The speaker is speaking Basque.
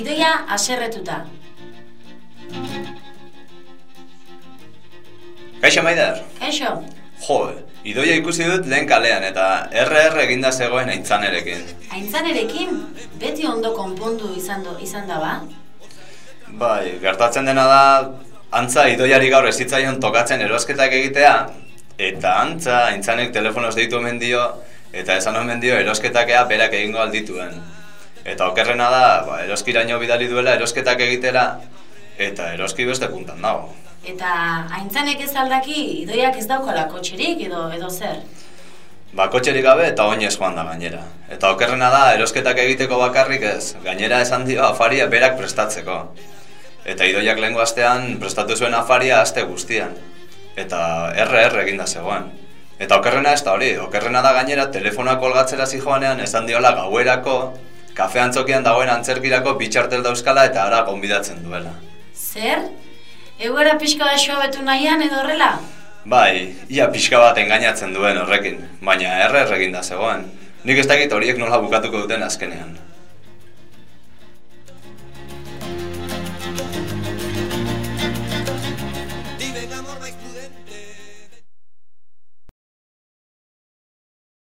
idoia aserretuta. Kaixo Maider? Kaixo, Jo, idoia ikusi dut lehen kalean eta RR eginda zegoen aintzanerekin. aintzanerekin beti ondo konpondu izan, do, izan da ba? Bai, gertatzen dena da, antza idoiari gaur ezitzaion tokatzen erosketak egitea, eta antza aintzanek telefonoz deitu omen dio, eta esan omen dio erosketakea berak egingo aldituen. Eta okerrena da, ba, eroskiraino bidali duela erosketak egitera, eta eroski beste puntan dago. Eta aintzanek ez aldaki idoiak ez daukala kotxerik edo edo zer. Ba, kotxerik gabe eta oinez joan da gainera. Eta okerrena da, erosketak egiteko bakarrik ez, gainera esan dio afaria berak prestatzeko. Eta idoiak lehengo astean prestatu zuen afaria aste guztian. Eta RR eginda zegoen. Eta okerrena ez da hori, okerrena da gainera telefonoa kolgatzera zijoanean esan diola gauerako, kafe antzokian dagoen antzerkirako bitxartel dauzkala eta ara gonbidatzen duela. Zer? Egoera pixka bat betu nahian edo horrela? Bai, ia pixka bat engainatzen duen horrekin, baina RR eginda zegoen. Nik ez dakit horiek nola bukatuko duten azkenean.